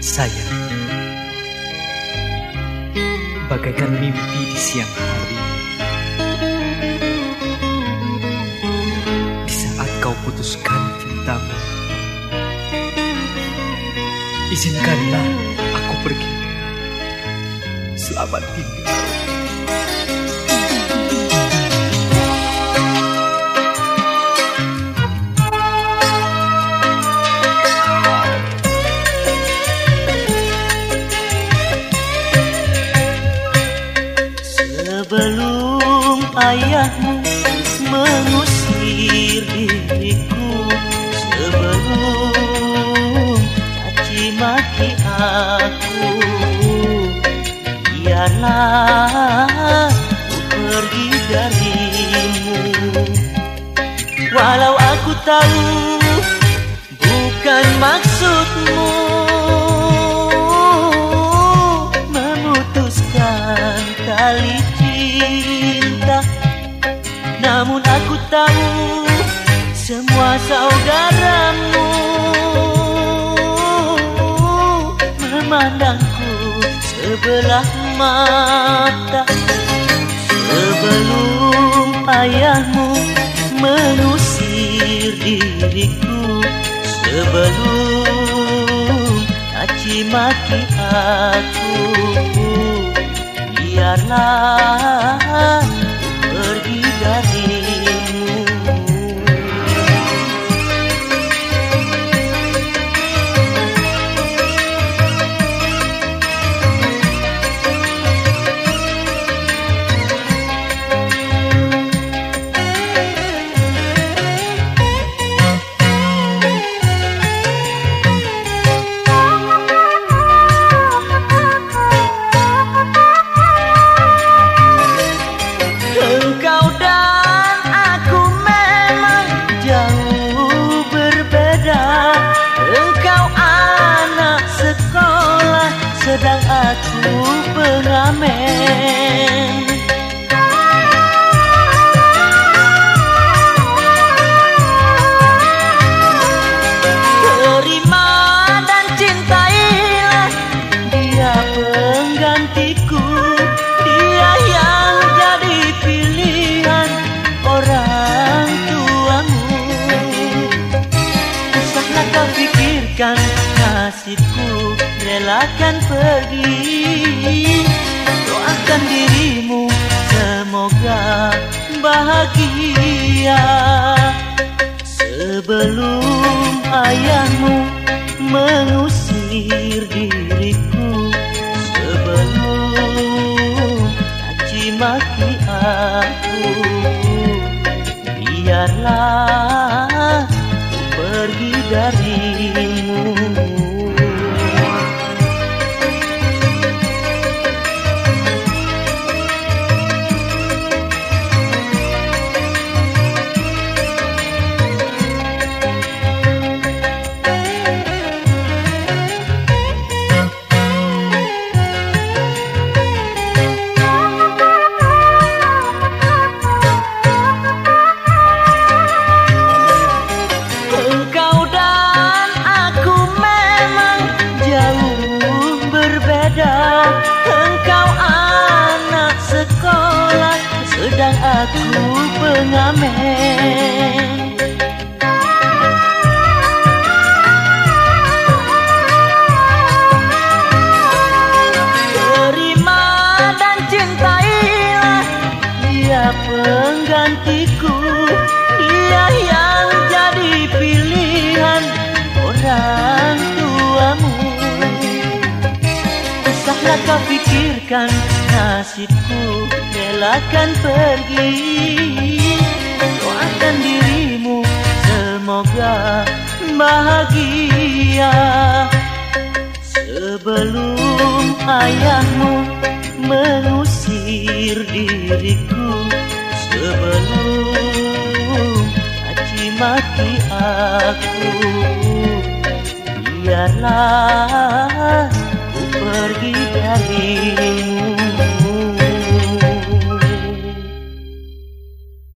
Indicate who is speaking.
Speaker 1: Sayang, bagaikan mimpi di siang hari. Di saat kau putuskan cintamu, izinkanlah aku pergi. Selamat tinggal.
Speaker 2: Sebelum ayahmu mengusir diriku. Sebelum caci maki aku Biarlah ku pergi darimu. Walau aku tahu bukan maksudmu Memutuskan tali Namun aku tahu semua saudaramu Memandangku sebelah mata. Sebelum ayahmu mengusir diriku Sebelum caci maki aku biarlah pergi sedang aku pengamen nasibku Relakan pergi. Doakan dirimu semoga bahagia. Sebelum ayahmu mengusir diriku Sebelum caci maki aku Biarlah pergi darimu aku pengamen. Terima dan cintailah dia penggantiku. Dia yang jadi pilihan orang Usahlah kau pikirkan nasibku Relakan pergi? Doakan dirimu semoga bahagia. Sebelum ayahmu mengusir diriku Sebelum caci maki aku Biarlah ku pergi darimu